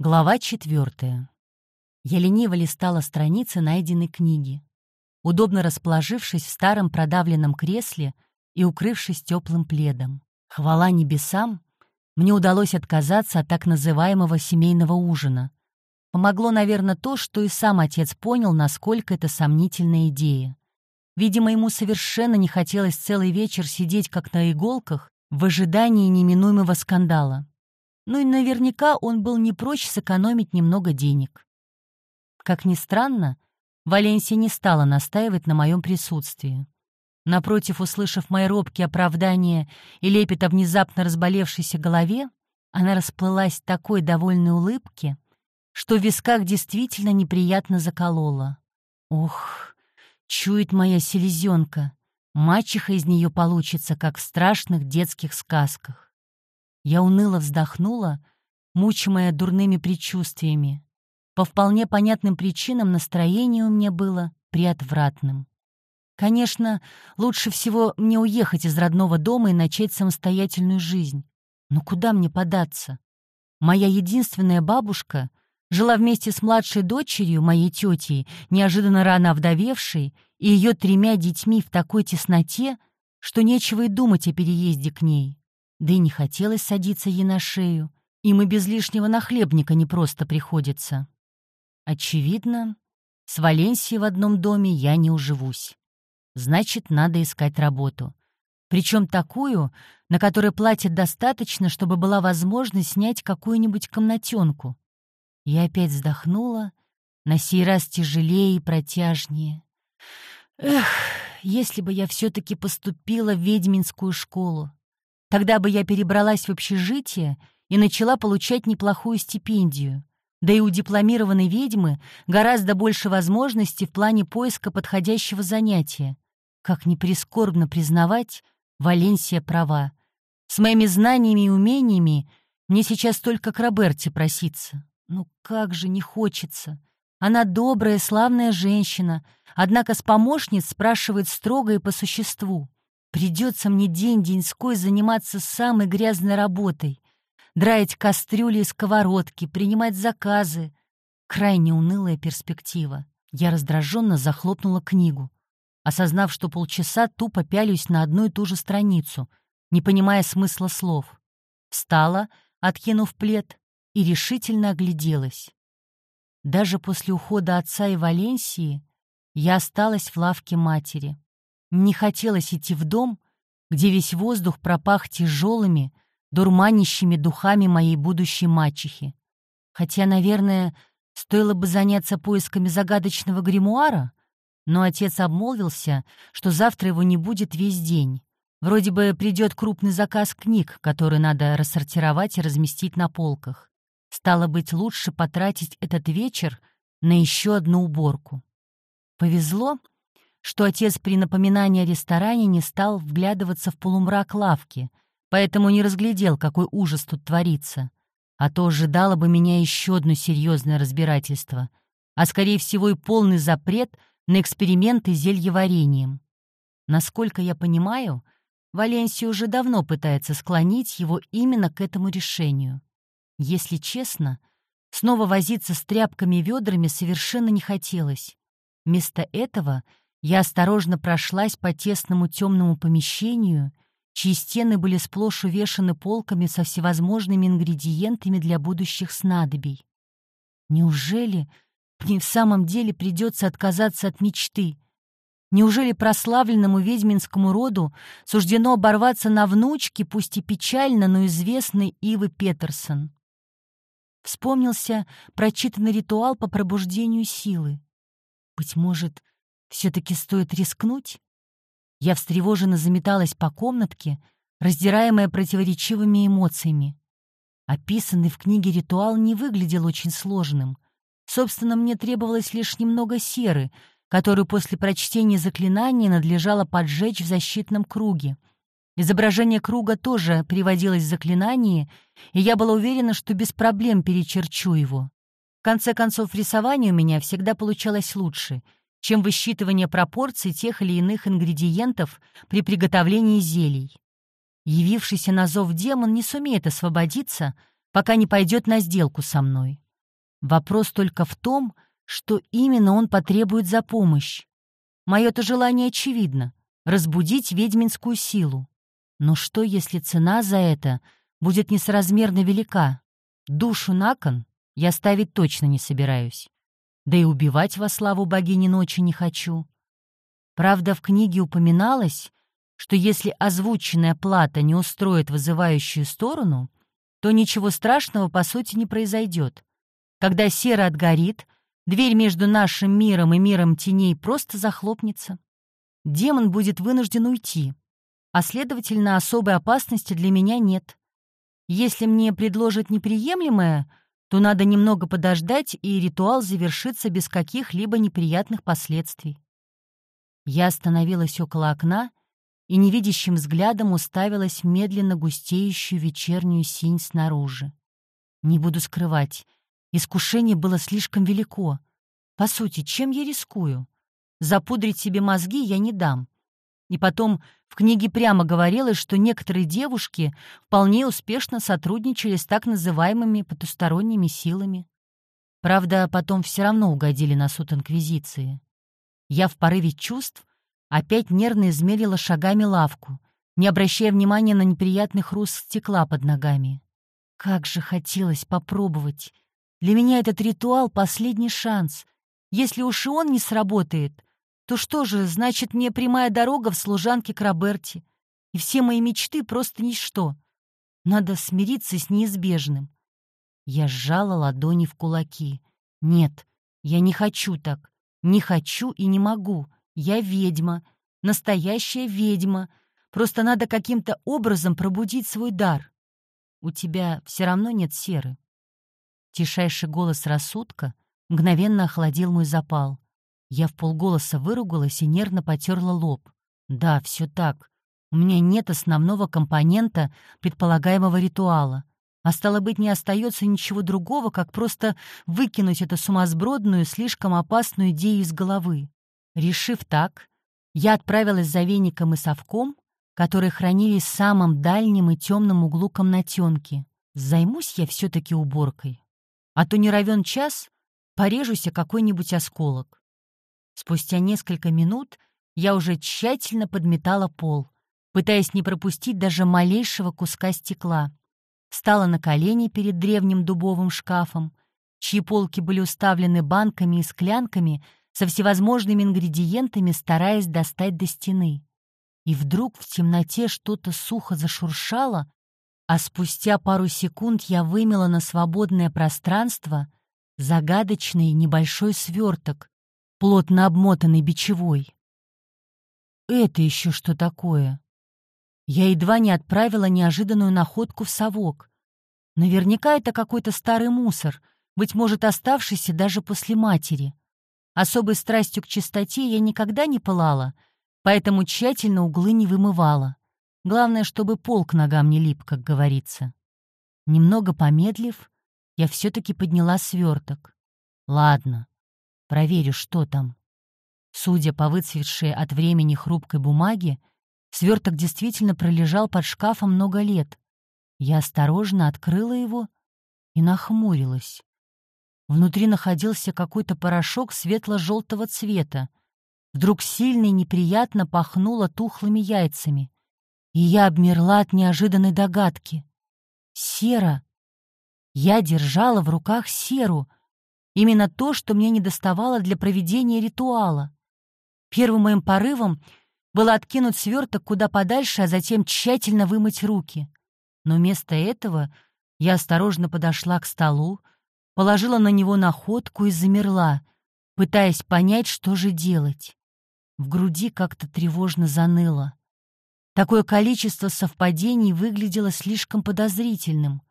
Глава четвертая. Я лениво листала страницы найденной книги, удобно расположившись в старом продавленном кресле и укрывшись теплым пледом. Хвала небесам, мне удалось отказаться от так называемого семейного ужина. Помогло, наверное, то, что и сам отец понял, насколько это сомнительная идея. Видимо, ему совершенно не хотелось целый вечер сидеть как на иголках в ожидании неминуемого скандала. Ну и наверняка он был не прочь сэкономить немного денег. Как ни странно, Валенсия не стала настаивать на моем присутствии. Напротив, услышав мои робкие оправдания и лепет о внезапно разболевшейся голове, она расплылась такой довольной улыбке, что в висках действительно неприятно заколола. Ух, чует моя селезенка, мачеха из нее получится, как в страшных детских сказках. Я уныло вздохнула, мучимая дурными предчувствиями. По вполне понятным причинам настроение у меня было приотвратным. Конечно, лучше всего мне уехать из родного дома и начать самостоятельную жизнь. Но куда мне податься? Моя единственная бабушка жила вместе с младшей дочерью, моей тетей, неожиданно рано овдовевшей, и ее тремя детьми в такой тесноте, что нечего и думать о переезде к ней. Да и не хотелось садиться ей на шею. Им и без лишнего нахлебника не просто приходится. Очевидно, с Валенсией в одном доме я не уживусь. Значит, надо искать работу. Причем такую, на которой платят достаточно, чтобы была возможность снять какую-нибудь комнатенку. Я опять вздохнула, на сей раз тяжелее и протяжнее. Эх, если бы я все-таки поступила в ведьминскую школу. Тогда бы я перебралась в общежитие и начала получать неплохую стипендию. Да и у дипломированной ведьмы гораздо больше возможностей в плане поиска подходящего занятия. Как ни прискорбно признавать, Валенсия права. С моими знаниями и умениями мне сейчас только к Роберте проситься. Ну как же не хочется. Она добрая, славная женщина, однако с помощниц спрашивает строго и по существу. Придется мне день-деньской заниматься самой грязной работой. Драить кастрюли и сковородки, принимать заказы. Крайне унылая перспектива. Я раздраженно захлопнула книгу, осознав, что полчаса тупо пялюсь на одну и ту же страницу, не понимая смысла слов. Встала, откинув плед, и решительно огляделась. Даже после ухода отца и Валенсии я осталась в лавке матери. Не хотелось идти в дом, где весь воздух пропах тяжелыми, дурманящими духами моей будущей мачехи. Хотя, наверное, стоило бы заняться поисками загадочного гримуара, но отец обмолвился, что завтра его не будет весь день. Вроде бы придет крупный заказ книг, который надо рассортировать и разместить на полках. Стало быть, лучше потратить этот вечер на еще одну уборку. Повезло, что отец при напоминании о ресторане не стал вглядываться в полумрак лавки, поэтому не разглядел, какой ужас тут творится. А то ожидало бы меня еще одно серьезное разбирательство, а, скорее всего, и полный запрет на эксперименты зельеварением. Насколько я понимаю, Валенсия уже давно пытается склонить его именно к этому решению. Если честно, снова возиться с тряпками и ведрами совершенно не хотелось. Вместо этого — я осторожно прошлась по тесному темному помещению, чьи стены были сплошь увешаны полками со всевозможными ингредиентами для будущих снадобий. Неужели мне в самом деле придется отказаться от мечты? Неужели прославленному ведьминскому роду суждено оборваться на внучке, пусть и печально, но известной Ивы Петерсон? Вспомнился прочитанный ритуал по пробуждению силы. Быть может, все-таки стоит рискнуть? Я встревоженно заметалась по комнатке, раздираемая противоречивыми эмоциями. Описанный в книге ритуал не выглядел очень сложным. Собственно, мне требовалось лишь немного серы, которую после прочтения заклинания надлежало поджечь в защитном круге. Изображение круга тоже приводилось в заклинании, и я была уверена, что без проблем перечерчу его. В конце концов, рисование у меня всегда получалось лучше — чем высчитывание пропорций тех или иных ингредиентов при приготовлении зелий. Явившийся на зов демон не сумеет освободиться, пока не пойдет на сделку со мной. Вопрос только в том, что именно он потребует за помощь. Мое-то желание очевидно — разбудить ведьминскую силу. Но что, если цена за это будет несоразмерно велика? Душу на кон я ставить точно не собираюсь. Да и убивать во славу богини ночи не хочу. Правда, в книге упоминалось, что если озвученная плата не устроит вызывающую сторону, то ничего страшного по сути не произойдет. Когда сера отгорит, дверь между нашим миром и миром теней просто захлопнется. Демон будет вынужден уйти, а, следовательно, особой опасности для меня нет. Если мне предложат неприемлемое, то надо немного подождать, и ритуал завершится без каких-либо неприятных последствий. Я остановилась около окна и невидящим взглядом уставилась в медленно густеющую вечернюю синь снаружи. Не буду скрывать, искушение было слишком велико. По сути, чем я рискую? Запудрить себе мозги я не дам. И потом в книге прямо говорилось, что некоторые девушки вполне успешно сотрудничали с так называемыми потусторонними силами. Правда, потом все равно угодили на суд Инквизиции. Я в порыве чувств опять нервно измерила шагами лавку, не обращая внимания на неприятный хруст стекла под ногами. Как же хотелось попробовать. Для меня этот ритуал — последний шанс. Если уж и он не сработает, то что же, значит, мне прямая дорога в служанке к Роберти, и все мои мечты просто ничто. Надо смириться с неизбежным. Я сжала ладони в кулаки. Нет, я не хочу так. Не хочу и не могу. Я ведьма, настоящая ведьма. Просто надо каким-то образом пробудить свой дар. У тебя все равно нет серы. Тишайший голос рассудка мгновенно охладил мой запал. Я в полголоса выругалась и нервно потерла лоб. Да, все так. У меня нет основного компонента предполагаемого ритуала. А стало быть, не остается ничего другого, как просто выкинуть эту сумасбродную, слишком опасную идею из головы. Решив так, я отправилась за веником и совком, которые хранились в самом дальнем и темном углу комнатенки. Займусь я все-таки уборкой. А то не равен час, порежусь о какой-нибудь осколок. Спустя несколько минут я уже тщательно подметала пол, пытаясь не пропустить даже малейшего куска стекла. Встала на колени перед древним дубовым шкафом, чьи полки были уставлены банками и склянками со всевозможными ингредиентами, стараясь достать до стены. И вдруг в темноте что-то сухо зашуршало, а спустя пару секунд я вымела на свободное пространство загадочный небольшой сверток, плотно обмотанный бичевой. Это еще что такое? Я едва не отправила неожиданную находку в совок. Наверняка это какой-то старый мусор, быть может, оставшийся даже после матери. Особой страстью к чистоте я никогда не пылала, поэтому тщательно углы не вымывала. Главное, чтобы пол к ногам не лип, как говорится. Немного помедлив, я все-таки подняла сверток. Ладно, Проверю, что там. Судя по выцветшей от времени хрупкой бумаге, сверток действительно пролежал под шкафом много лет. Я осторожно открыла его и нахмурилась. Внутри находился какой-то порошок светло-желтого цвета. Вдруг сильно и неприятно пахнуло тухлыми яйцами. И я обмерла от неожиданной догадки. Сера! Я держала в руках серу — Именно то, что мне недоставало для проведения ритуала. Первым моим порывом было откинуть сверток куда подальше, а затем тщательно вымыть руки. Но вместо этого я осторожно подошла к столу, положила на него находку и замерла, пытаясь понять, что же делать. В груди как-то тревожно заныло. Такое количество совпадений выглядело слишком подозрительным.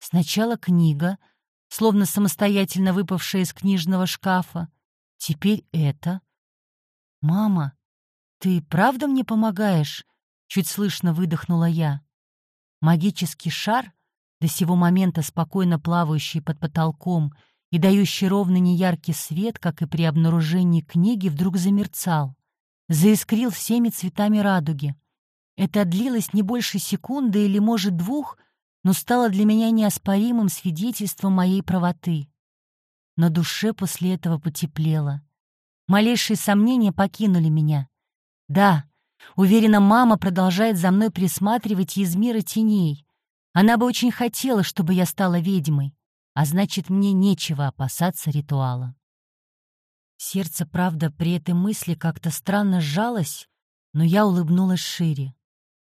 Сначала книга — словно самостоятельно выпавшая из книжного шкафа. Теперь это. «Мама, ты правда мне помогаешь?» — чуть слышно выдохнула я. Магический шар, до сего момента спокойно плавающий под потолком и дающий ровно неяркий свет, как и при обнаружении книги, вдруг замерцал, заискрил всеми цветами радуги. Это длилось не больше секунды или, может, двух, но стало для меня неоспоримым свидетельством моей правоты. На душе после этого потеплело. Малейшие сомнения покинули меня. Да, уверена, мама продолжает за мной присматривать из мира теней. Она бы очень хотела, чтобы я стала ведьмой, а значит, мне нечего опасаться ритуала. Сердце, правда, при этой мысли как-то странно сжалось, но я улыбнулась шире.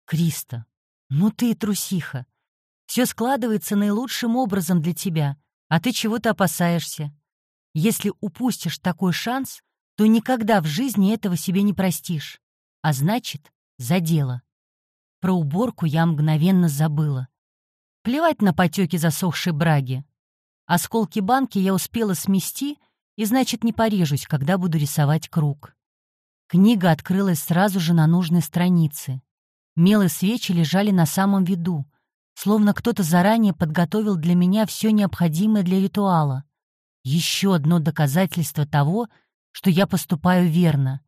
«Криста, ну ты и трусиха. Все складывается наилучшим образом для тебя, а ты чего-то опасаешься. Если упустишь такой шанс, то никогда в жизни этого себе не простишь. А значит, за дело. Про уборку я мгновенно забыла. Плевать на потеки засохшей браги. Осколки банки я успела смести, и значит, не порежусь, когда буду рисовать круг. Книга открылась сразу же на нужной странице. Мелы свечи лежали на самом виду, словно кто-то заранее подготовил для меня все необходимое для ритуала. Еще одно доказательство того, что я поступаю верно.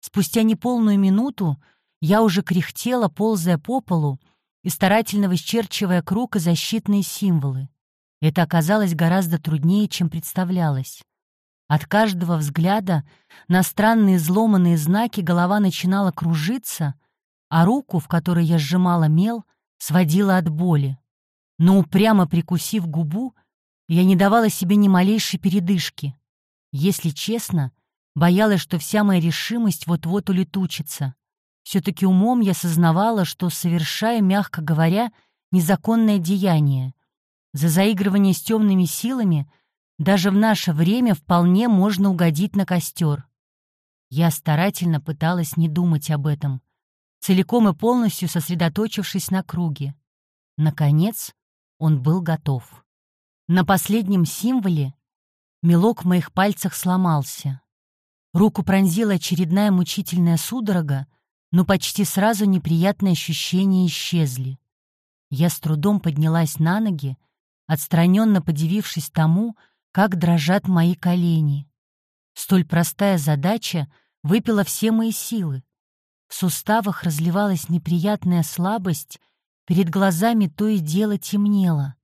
Спустя неполную минуту я уже кряхтела, ползая по полу и старательно высчерчивая круг и защитные символы. Это оказалось гораздо труднее, чем представлялось. От каждого взгляда на странные изломанные знаки голова начинала кружиться, а руку, в которой я сжимала мел, сводила от боли. Но упрямо прикусив губу, я не давала себе ни малейшей передышки. Если честно, боялась, что вся моя решимость вот-вот улетучится. Все-таки умом я сознавала, что совершаю, мягко говоря, незаконное деяние. За заигрывание с темными силами даже в наше время вполне можно угодить на костер. Я старательно пыталась не думать об этом, целиком и полностью сосредоточившись на круге. Наконец, он был готов. На последнем символе мелок в моих пальцах сломался. Руку пронзила очередная мучительная судорога, но почти сразу неприятные ощущения исчезли. Я с трудом поднялась на ноги, отстраненно подивившись тому, как дрожат мои колени. Столь простая задача выпила все мои силы. В суставах разливалась неприятная слабость, перед глазами то и дело темнело.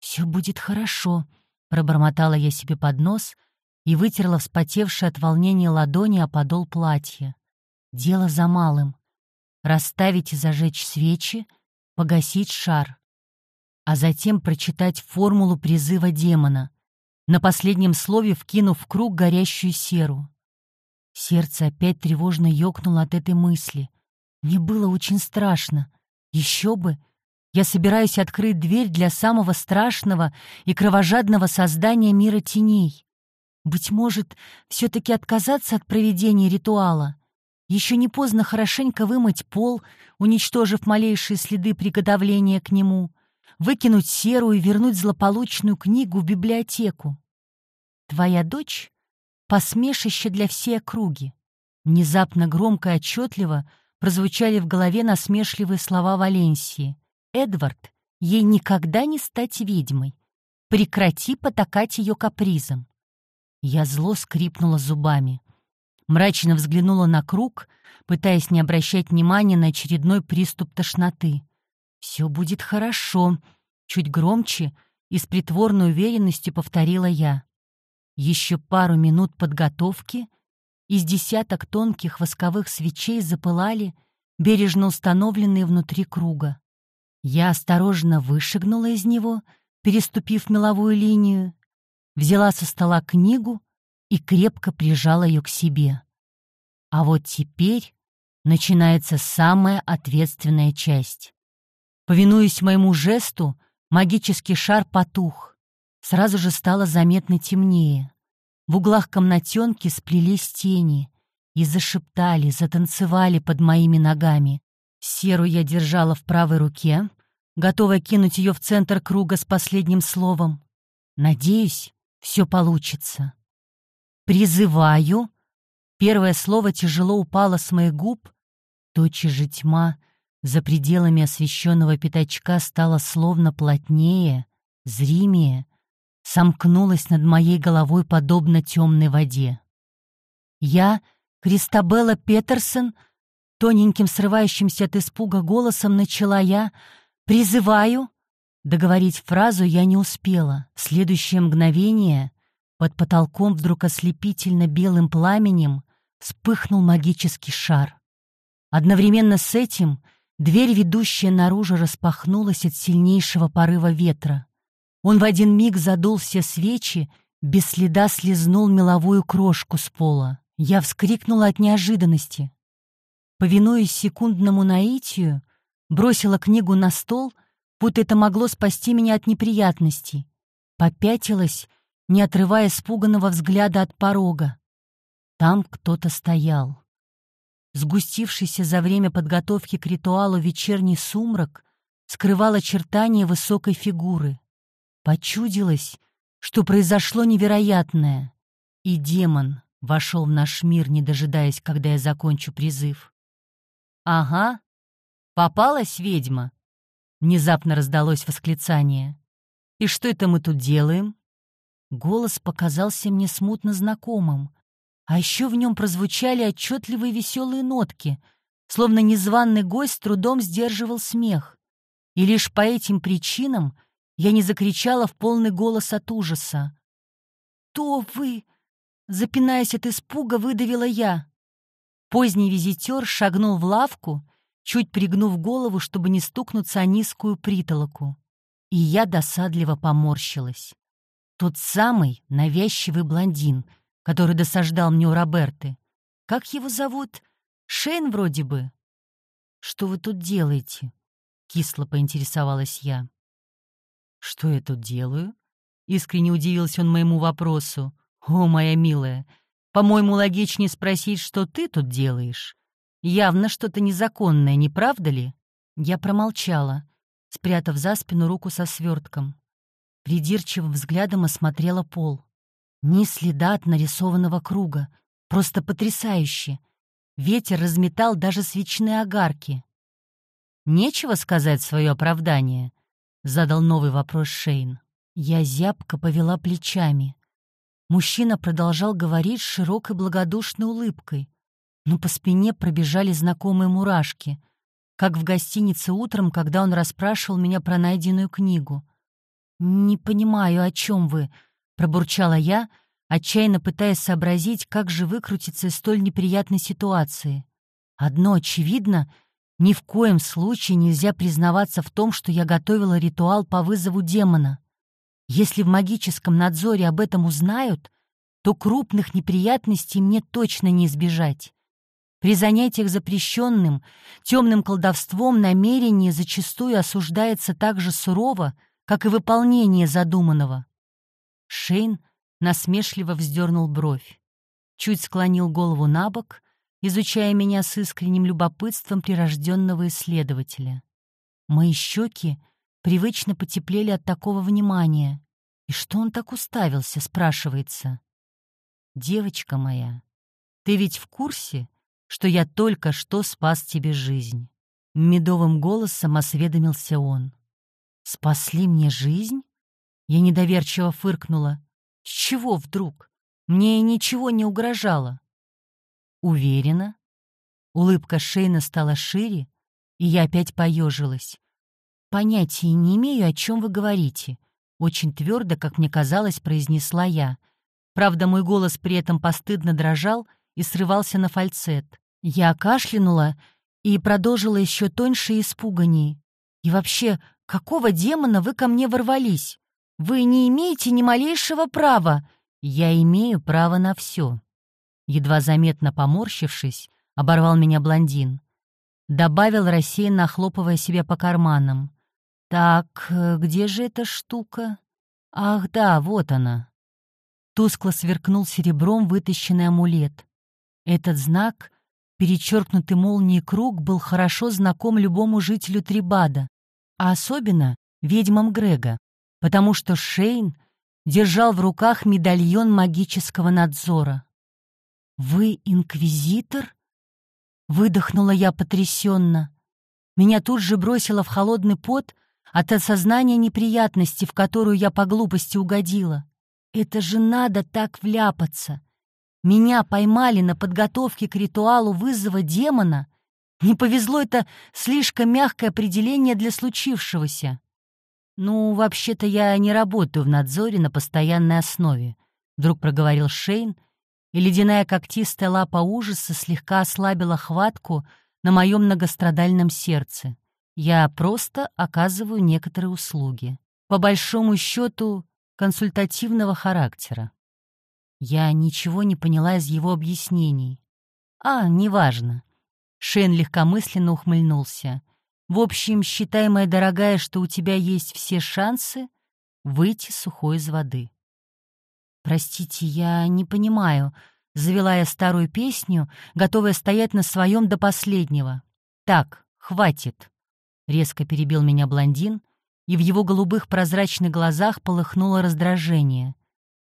«Все будет хорошо», — пробормотала я себе под нос и вытерла вспотевшие от волнения ладони о подол платья. Дело за малым. Расставить и зажечь свечи, погасить шар. А затем прочитать формулу призыва демона, на последнем слове вкинув в круг горящую серу. Сердце опять тревожно ёкнуло от этой мысли. Мне было очень страшно. Еще бы! Я собираюсь открыть дверь для самого страшного и кровожадного создания мира теней. Быть может, все-таки отказаться от проведения ритуала? Еще не поздно хорошенько вымыть пол, уничтожив малейшие следы приготовления к нему, выкинуть серу и вернуть злополучную книгу в библиотеку. Твоя дочь посмешище для всей округи. Внезапно громко и отчетливо прозвучали в голове насмешливые слова Валенсии. «Эдвард, ей никогда не стать ведьмой. Прекрати потакать ее капризом». Я зло скрипнула зубами. Мрачно взглянула на круг, пытаясь не обращать внимания на очередной приступ тошноты. «Все будет хорошо», — чуть громче и с притворной уверенностью повторила я. Еще пару минут подготовки, из десяток тонких восковых свечей запылали, бережно установленные внутри круга. Я осторожно вышагнула из него, переступив меловую линию, взяла со стола книгу и крепко прижала ее к себе. А вот теперь начинается самая ответственная часть. Повинуясь моему жесту, магический шар потух сразу же стало заметно темнее. В углах комнатенки сплелись тени и зашептали, затанцевали под моими ногами. Серу я держала в правой руке, готовая кинуть ее в центр круга с последним словом. Надеюсь, все получится. «Призываю!» Первое слово тяжело упало с моих губ. Тотчас же тьма за пределами освещенного пятачка стала словно плотнее, зримее, сомкнулась над моей головой подобно темной воде. Я, Кристабелла Петерсон, тоненьким срывающимся от испуга голосом начала я, призываю. Договорить фразу я не успела. В следующее мгновение Под потолком вдруг ослепительно белым пламенем вспыхнул магический шар. Одновременно с этим дверь, ведущая наружу, распахнулась от сильнейшего порыва ветра. Он в один миг задул все свечи, без следа слезнул меловую крошку с пола. Я вскрикнула от неожиданности. Повинуясь секундному наитию, бросила книгу на стол, будто это могло спасти меня от неприятностей. Попятилась, не отрывая испуганного взгляда от порога. Там кто-то стоял. Сгустившийся за время подготовки к ритуалу вечерний сумрак скрывал очертания высокой фигуры. Почудилось, что произошло невероятное, и демон вошел в наш мир, не дожидаясь, когда я закончу призыв. «Ага, попалась ведьма!» Внезапно раздалось восклицание. «И что это мы тут делаем?» Голос показался мне смутно знакомым, а еще в нем прозвучали отчетливые веселые нотки, словно незваный гость с трудом сдерживал смех. И лишь по этим причинам я не закричала в полный голос от ужаса. «Кто вы?» Запинаясь от испуга, выдавила я. Поздний визитер шагнул в лавку, чуть пригнув голову, чтобы не стукнуться о низкую притолоку. И я досадливо поморщилась. Тот самый навязчивый блондин, который досаждал мне у Роберты. Как его зовут? Шейн вроде бы. «Что вы тут делаете?» — кисло поинтересовалась я. «Что я тут делаю?» — искренне удивился он моему вопросу. «О, моя милая, по-моему, логичнее спросить, что ты тут делаешь. Явно что-то незаконное, не правда ли? Я промолчала, спрятав за спину руку со свертком. Придирчивым взглядом осмотрела пол. Ни следа от нарисованного круга. Просто потрясающе. Ветер разметал даже свечные огарки. «Нечего сказать свое оправдание», — задал новый вопрос Шейн. Я зябко повела плечами. Мужчина продолжал говорить с широкой благодушной улыбкой, но по спине пробежали знакомые мурашки, как в гостинице утром, когда он расспрашивал меня про найденную книгу. «Не понимаю, о чем вы», — пробурчала я, отчаянно пытаясь сообразить, как же выкрутиться из столь неприятной ситуации. Одно очевидно — ни в коем случае нельзя признаваться в том, что я готовила ритуал по вызову демона. Если в магическом надзоре об этом узнают, то крупных неприятностей мне точно не избежать. При занятиях запрещенным, темным колдовством намерение зачастую осуждается так же сурово, как и выполнение задуманного. Шейн насмешливо вздернул бровь, чуть склонил голову на бок, изучая меня с искренним любопытством прирожденного исследователя. Мои щеки привычно потеплели от такого внимания. И что он так уставился, спрашивается? «Девочка моя, ты ведь в курсе, что я только что спас тебе жизнь?» Медовым голосом осведомился он. «Спасли мне жизнь?» Я недоверчиво фыркнула. «С чего вдруг? Мне ничего не угрожало». «Уверена?» Улыбка Шейна стала шире, и я опять поежилась. «Понятия не имею, о чем вы говорите», — очень твердо, как мне казалось, произнесла я. Правда, мой голос при этом постыдно дрожал и срывался на фальцет. Я кашлянула и продолжила еще тоньше испуганней. «И вообще, какого демона вы ко мне ворвались? Вы не имеете ни малейшего права!» «Я имею право на все», едва заметно поморщившись, оборвал меня блондин. Добавил рассеянно, хлопывая себя по карманам. «Так, э, где же эта штука? Ах да, вот она». Тускло сверкнул серебром вытащенный амулет. Этот знак, перечеркнутый молнией круг, был хорошо знаком любому жителю Трибада, а особенно ведьмам Грега, потому что Шейн держал в руках медальон магического надзора. «Вы инквизитор?» — выдохнула я потрясенно. Меня тут же бросило в холодный пот — от осознания неприятности, в которую я по глупости угодила. Это же надо так вляпаться. Меня поймали на подготовке к ритуалу вызова демона. Не повезло это слишком мягкое определение для случившегося. Ну, вообще-то я не работаю в надзоре на постоянной основе. вдруг проговорил Шейн, и ледяная когтистая лапа ужаса слегка ослабила хватку на моем многострадальном сердце. Я просто оказываю некоторые услуги. По большому счету, консультативного характера. Я ничего не поняла из его объяснений. А, неважно. Шейн легкомысленно ухмыльнулся. В общем, считай, моя дорогая, что у тебя есть все шансы выйти сухой из воды. «Простите, я не понимаю», — завела я старую песню, готовая стоять на своем до последнего. «Так, хватит», — резко перебил меня блондин, и в его голубых прозрачных глазах полыхнуло раздражение.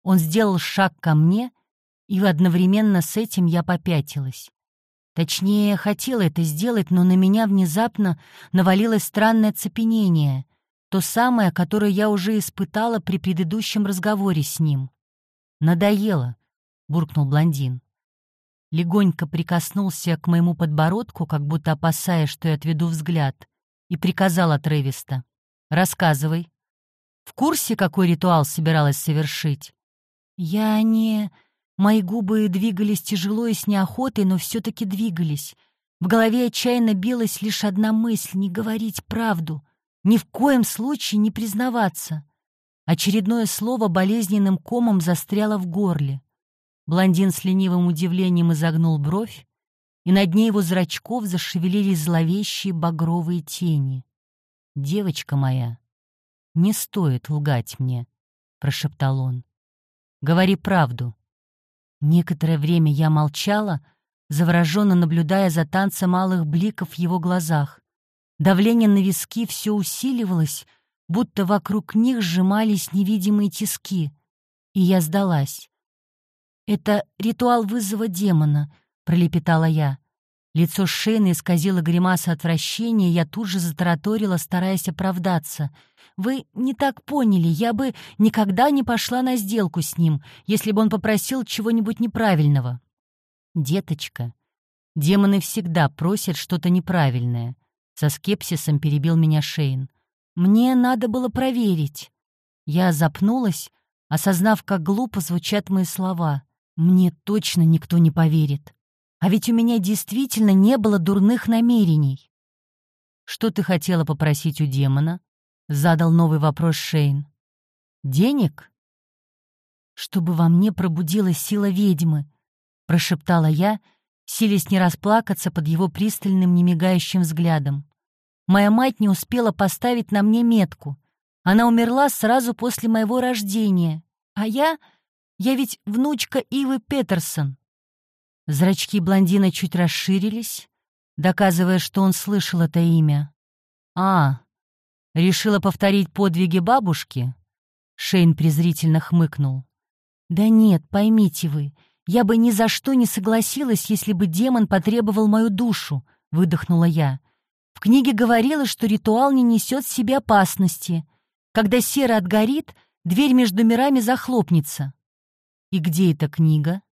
Он сделал шаг ко мне, и одновременно с этим я попятилась. Точнее, хотела это сделать, но на меня внезапно навалилось странное цепенение, то самое, которое я уже испытала при предыдущем разговоре с ним. «Надоело», — буркнул блондин. Легонько прикоснулся к моему подбородку, как будто опасаясь, что я отведу взгляд, и приказал отрывисто. «Рассказывай. В курсе, какой ритуал собиралась совершить?» «Я не...» Мои губы двигались тяжело и с неохотой, но все-таки двигались. В голове отчаянно билась лишь одна мысль — не говорить правду, ни в коем случае не признаваться. Очередное слово болезненным комом застряло в горле. Блондин с ленивым удивлением изогнул бровь, и на дне его зрачков зашевелились зловещие багровые тени. «Девочка моя, не стоит лгать мне», — прошептал он. «Говори правду». Некоторое время я молчала, завороженно наблюдая за танцем малых бликов в его глазах. Давление на виски все усиливалось, будто вокруг них сжимались невидимые тиски, и я сдалась. «Это ритуал вызова демона», — пролепетала я. Лицо Шейна исказило гримаса отвращения, я тут же затараторила, стараясь оправдаться. «Вы не так поняли, я бы никогда не пошла на сделку с ним, если бы он попросил чего-нибудь неправильного». «Деточка, демоны всегда просят что-то неправильное», — со скепсисом перебил меня Шейн. «Мне надо было проверить». Я запнулась, осознав, как глупо звучат мои слова. «Мне точно никто не поверит». А ведь у меня действительно не было дурных намерений. «Что ты хотела попросить у демона?» — задал новый вопрос Шейн. «Денег?» «Чтобы во мне пробудилась сила ведьмы», — прошептала я, силясь не расплакаться под его пристальным, немигающим взглядом. «Моя мать не успела поставить на мне метку. Она умерла сразу после моего рождения. А я... Я ведь внучка Ивы Петерсон. Зрачки блондина чуть расширились, доказывая, что он слышал это имя. «А, решила повторить подвиги бабушки?» Шейн презрительно хмыкнул. «Да нет, поймите вы, я бы ни за что не согласилась, если бы демон потребовал мою душу», — выдохнула я. «В книге говорилось, что ритуал не несет в себе опасности. Когда сера отгорит, дверь между мирами захлопнется». «И где эта книга?»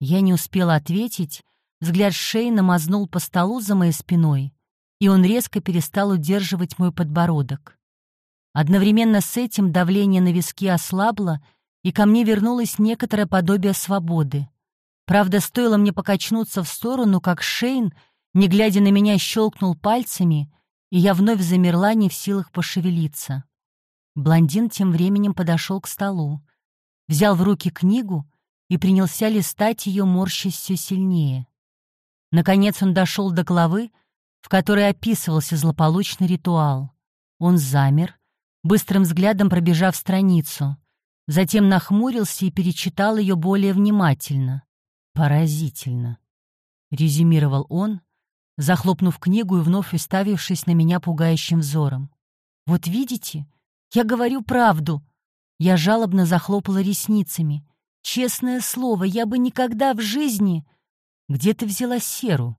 Я не успела ответить, взгляд Шейна мазнул по столу за моей спиной, и он резко перестал удерживать мой подбородок. Одновременно с этим давление на виски ослабло, и ко мне вернулось некоторое подобие свободы. Правда, стоило мне покачнуться в сторону, как Шейн, не глядя на меня, щелкнул пальцами, и я вновь замерла, не в силах пошевелиться. Блондин тем временем подошел к столу, взял в руки книгу и принялся листать ее, морщась все сильнее. Наконец он дошел до главы, в которой описывался злополучный ритуал. Он замер, быстрым взглядом пробежав страницу, затем нахмурился и перечитал ее более внимательно. «Поразительно», — резюмировал он, захлопнув книгу и вновь уставившись на меня пугающим взором. «Вот видите, я говорю правду!» Я жалобно захлопала ресницами. Честное слово, я бы никогда в жизни... Где ты взяла серу?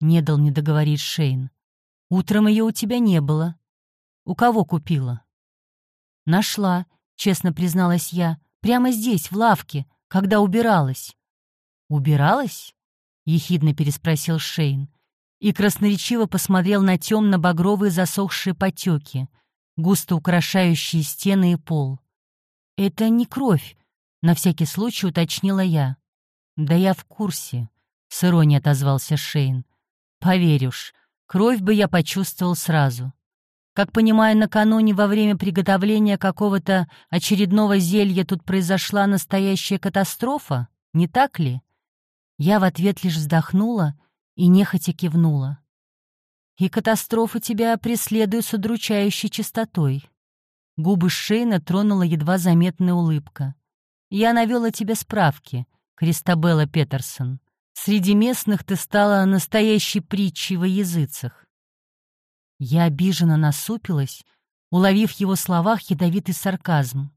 Не дал мне договорить Шейн. Утром ее у тебя не было. У кого купила? Нашла, честно призналась я, прямо здесь, в лавке, когда убиралась. Убиралась? Ехидно переспросил Шейн и красноречиво посмотрел на темно-багровые засохшие потеки, густо украшающие стены и пол. «Это не кровь», На всякий случай уточнила я. «Да я в курсе», — с иронией отозвался Шейн. «Поверь уж, кровь бы я почувствовал сразу. Как понимаю, накануне во время приготовления какого-то очередного зелья тут произошла настоящая катастрофа, не так ли?» Я в ответ лишь вздохнула и нехотя кивнула. «И катастрофа тебя преследует с удручающей частотой». Губы Шейна тронула едва заметная улыбка. «Я навела тебе справки, Кристабелла Петерсон. Среди местных ты стала настоящей притчей во языцах». Я обиженно насупилась, уловив в его словах ядовитый сарказм.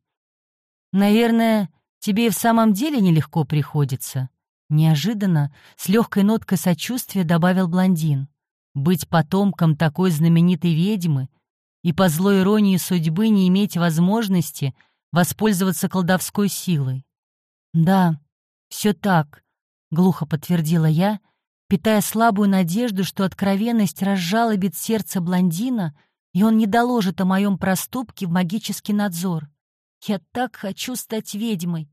«Наверное, тебе и в самом деле нелегко приходится», Неожиданно, с легкой ноткой сочувствия добавил блондин. Быть потомком такой знаменитой ведьмы и по злой иронии судьбы не иметь возможности воспользоваться колдовской силой. «Да, все так», — глухо подтвердила я, питая слабую надежду, что откровенность разжалобит сердце блондина, и он не доложит о моем проступке в магический надзор. «Я так хочу стать ведьмой!»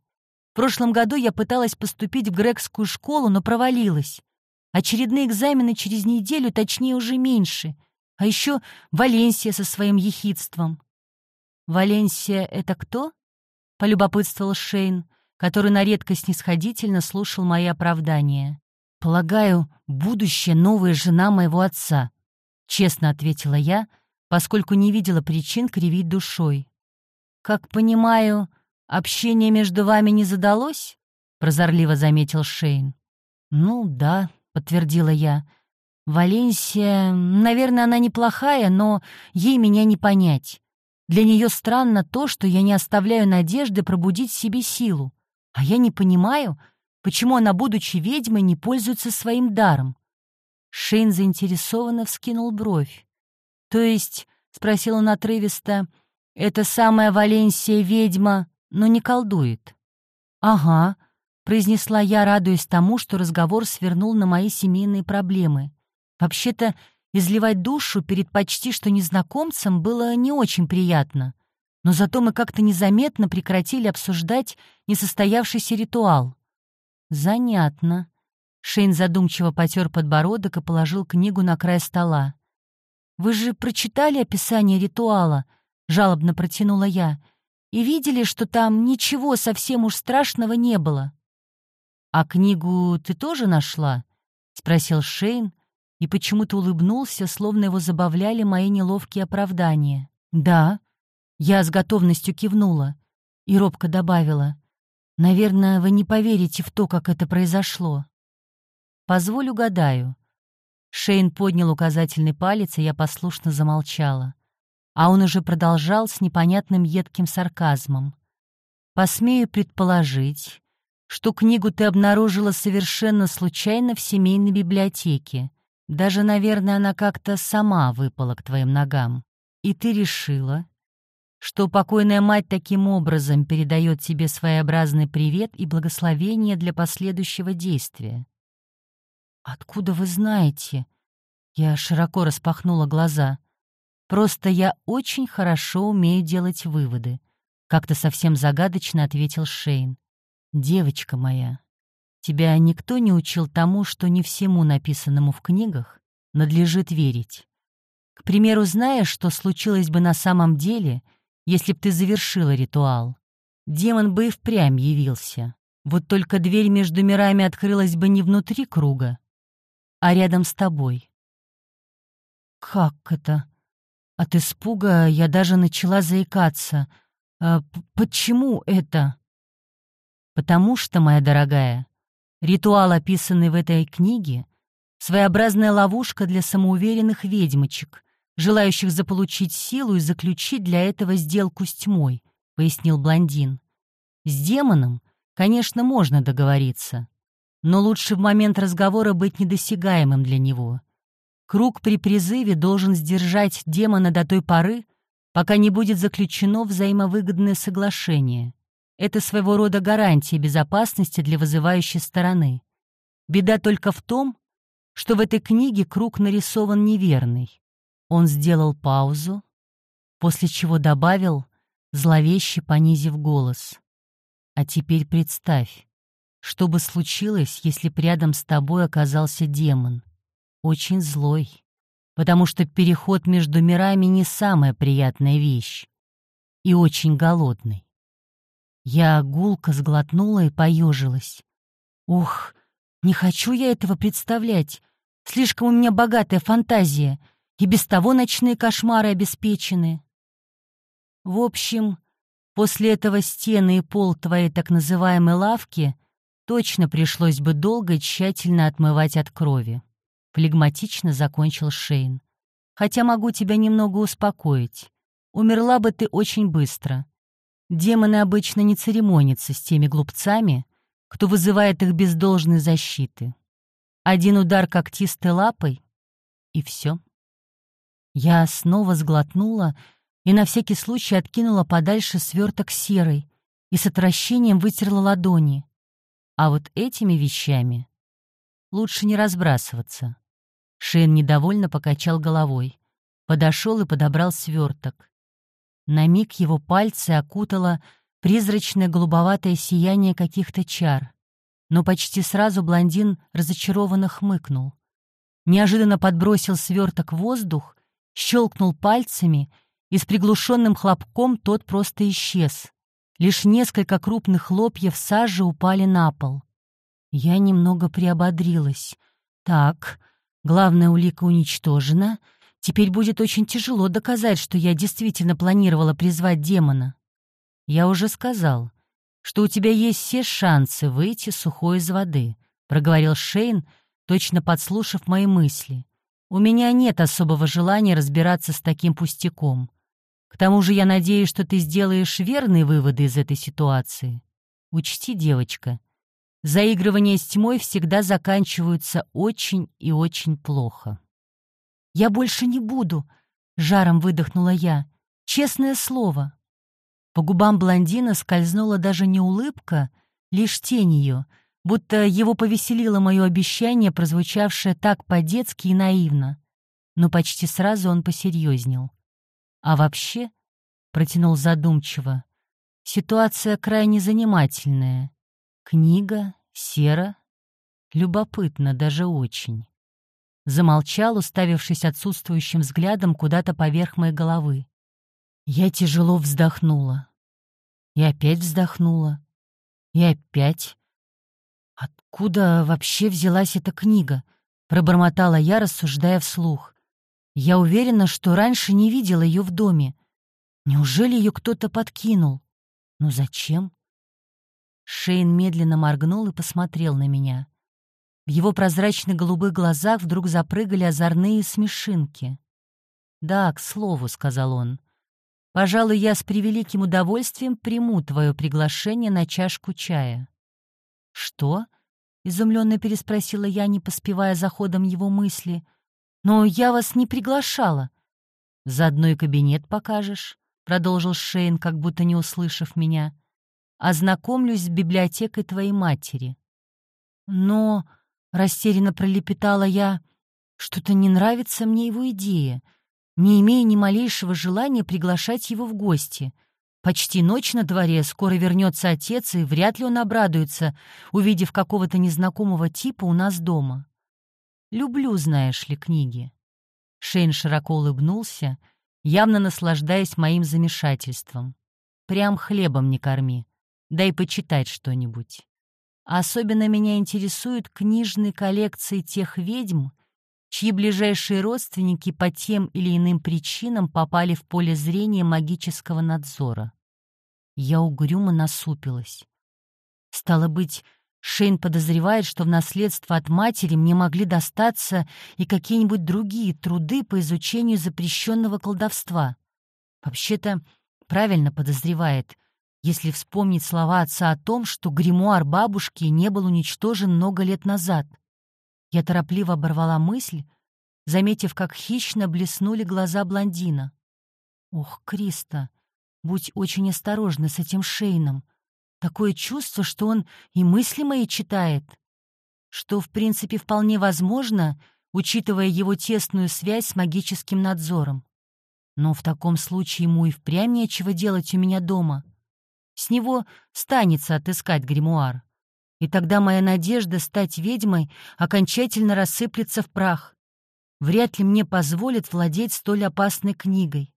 Прошлом году я пыталась поступить в грекскую школу, но провалилась. Очередные экзамены через неделю, точнее, уже меньше. А еще Валенсия со своим ехидством. «Валенсия — это кто?» — полюбопытствовал Шейн, который на редкость снисходительно слушал мои оправдания. «Полагаю, будущая новая жена моего отца», — честно ответила я, поскольку не видела причин кривить душой. «Как понимаю, «Общение между вами не задалось?» — прозорливо заметил Шейн. «Ну да», — подтвердила я. «Валенсия, наверное, она неплохая, но ей меня не понять. Для нее странно то, что я не оставляю надежды пробудить себе силу. А я не понимаю, почему она, будучи ведьмой, не пользуется своим даром». Шейн заинтересованно вскинул бровь. «То есть», — спросил он отрывисто, — «эта самая Валенсия ведьма но не колдует. «Ага», — произнесла я, радуясь тому, что разговор свернул на мои семейные проблемы. Вообще-то, изливать душу перед почти что незнакомцем было не очень приятно, но зато мы как-то незаметно прекратили обсуждать несостоявшийся ритуал. «Занятно». Шейн задумчиво потер подбородок и положил книгу на край стола. «Вы же прочитали описание ритуала?» — жалобно протянула я — и видели, что там ничего совсем уж страшного не было. «А книгу ты тоже нашла?» — спросил Шейн, и почему-то улыбнулся, словно его забавляли мои неловкие оправдания. «Да», — я с готовностью кивнула, и робко добавила, «Наверное, вы не поверите в то, как это произошло». «Позволь угадаю». Шейн поднял указательный палец, и я послушно замолчала а он уже продолжал с непонятным едким сарказмом. «Посмею предположить, что книгу ты обнаружила совершенно случайно в семейной библиотеке. Даже, наверное, она как-то сама выпала к твоим ногам. И ты решила, что покойная мать таким образом передает тебе своеобразный привет и благословение для последующего действия. «Откуда вы знаете?» Я широко распахнула глаза. Просто я очень хорошо умею делать выводы», — как-то совсем загадочно ответил Шейн. «Девочка моя, тебя никто не учил тому, что не всему написанному в книгах надлежит верить. К примеру, знаешь, что случилось бы на самом деле, если б ты завершила ритуал? Демон бы и впрямь явился. Вот только дверь между мирами открылась бы не внутри круга, а рядом с тобой». «Как это?» От испуга я даже начала заикаться. «А почему это?» «Потому что, моя дорогая, ритуал, описанный в этой книге, своеобразная ловушка для самоуверенных ведьмочек, желающих заполучить силу и заключить для этого сделку с тьмой», — пояснил блондин. «С демоном, конечно, можно договориться, но лучше в момент разговора быть недосягаемым для него. Круг при призыве должен сдержать демона до той поры, пока не будет заключено взаимовыгодное соглашение. Это своего рода гарантия безопасности для вызывающей стороны. Беда только в том, что в этой книге круг нарисован неверный. Он сделал паузу, после чего добавил, зловеще понизив голос. А теперь представь, что бы случилось, если б рядом с тобой оказался демон? Очень злой, потому что переход между мирами не самая приятная вещь. И очень голодный. Я гулко сглотнула и поежилась. Ух, не хочу я этого представлять. Слишком у меня богатая фантазия, и без того ночные кошмары обеспечены. В общем, после этого стены и пол твоей так называемой лавки точно пришлось бы долго и тщательно отмывать от крови. Флегматично закончил Шейн. Хотя могу тебя немного успокоить. Умерла бы ты очень быстро. Демоны обычно не церемонятся с теми глупцами, кто вызывает их без должной защиты. Один удар когтистой лапой — и все. Я снова сглотнула и на всякий случай откинула подальше сверток серой и с отвращением вытерла ладони. А вот этими вещами лучше не разбрасываться. Шейн недовольно покачал головой, подошел и подобрал сверток. На миг его пальцы окутало призрачное голубоватое сияние каких-то чар. Но почти сразу блондин разочарованно хмыкнул. Неожиданно подбросил сверток в воздух, щелкнул пальцами — и с приглушенным хлопком тот просто исчез. Лишь несколько крупных хлопьев сажи упали на пол. Я немного приободрилась. Так, главная улика уничтожена. Теперь будет очень тяжело доказать, что я действительно планировала призвать демона. Я уже сказал, что у тебя есть все шансы выйти сухой из воды, проговорил Шейн, точно подслушав мои мысли. У меня нет особого желания разбираться с таким пустяком. К тому же я надеюсь, что ты сделаешь верные выводы из этой ситуации. Учти, девочка, заигрывания с тьмой всегда заканчиваются очень и очень плохо. «Я больше не буду», — жаром выдохнула я. «Честное слово». По губам блондина скользнула даже не улыбка, лишь тень ее, будто его повеселило мое обещание, прозвучавшее так по-детски и наивно. Но почти сразу он посерьезнел. А вообще, — протянул задумчиво, — ситуация крайне занимательная. Книга, сера, любопытно даже очень. Замолчал, уставившись отсутствующим взглядом куда-то поверх моей головы. Я тяжело вздохнула. И опять вздохнула. И опять. Откуда вообще взялась эта книга? Пробормотала я, рассуждая вслух. Я уверена, что раньше не видела ее в доме. Неужели ее кто-то подкинул? Ну зачем? Шейн медленно моргнул и посмотрел на меня. В его прозрачных голубых глазах вдруг запрыгали озорные смешинки. «Да, к слову», — сказал он, — «пожалуй, я с превеликим удовольствием приму твое приглашение на чашку чая». «Что?» — изумленно переспросила я, не поспевая за ходом его мысли — «Но я вас не приглашала». «Заодно и кабинет покажешь», — продолжил Шейн, как будто не услышав меня. «Ознакомлюсь с библиотекой твоей матери». «Но...» — растерянно пролепетала я. «Что-то не нравится мне его идея. Не имею ни малейшего желания приглашать его в гости». Почти ночь на дворе, скоро вернется отец, и вряд ли он обрадуется, увидев какого-то незнакомого типа у нас дома. Люблю, знаешь ли, книги». Шейн широко улыбнулся, явно наслаждаясь моим замешательством. «Прям хлебом не корми. Дай почитать что-нибудь. особенно меня интересуют книжные коллекции тех ведьм, чьи ближайшие родственники по тем или иным причинам попали в поле зрения магического надзора. Я угрюмо насупилась. Стало быть, Шейн подозревает, что в наследство от матери мне могли достаться и какие-нибудь другие труды по изучению запрещенного колдовства. Вообще-то, правильно подозревает, если вспомнить слова отца о том, что гримуар бабушки не был уничтожен много лет назад. Я торопливо оборвала мысль, заметив, как хищно блеснули глаза блондина. «Ох, Криста, будь очень осторожна с этим Шейном», Такое чувство, что он и мысли мои читает. Что, в принципе, вполне возможно, учитывая его тесную связь с магическим надзором. Но в таком случае ему и впрямь нечего делать у меня дома. С него станется отыскать гримуар. И тогда моя надежда стать ведьмой окончательно рассыплется в прах. Вряд ли мне позволят владеть столь опасной книгой.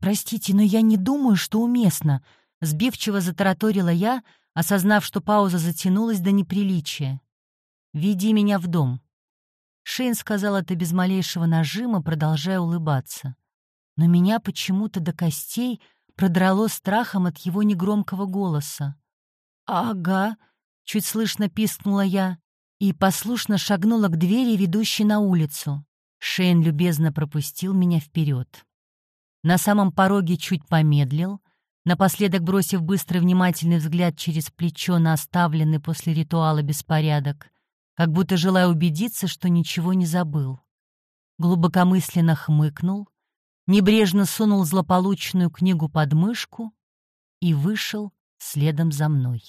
«Простите, но я не думаю, что уместно», — сбивчиво затараторила я, осознав, что пауза затянулась до неприличия. «Веди меня в дом». Шейн сказал это без малейшего нажима, продолжая улыбаться. Но меня почему-то до костей продрало страхом от его негромкого голоса. «Ага», — чуть слышно пискнула я и послушно шагнула к двери, ведущей на улицу. Шейн любезно пропустил меня вперед. На самом пороге чуть помедлил, напоследок бросив быстрый внимательный взгляд через плечо на оставленный после ритуала беспорядок, как будто желая убедиться, что ничего не забыл. Глубокомысленно хмыкнул, небрежно сунул злополучную книгу под мышку и вышел следом за мной.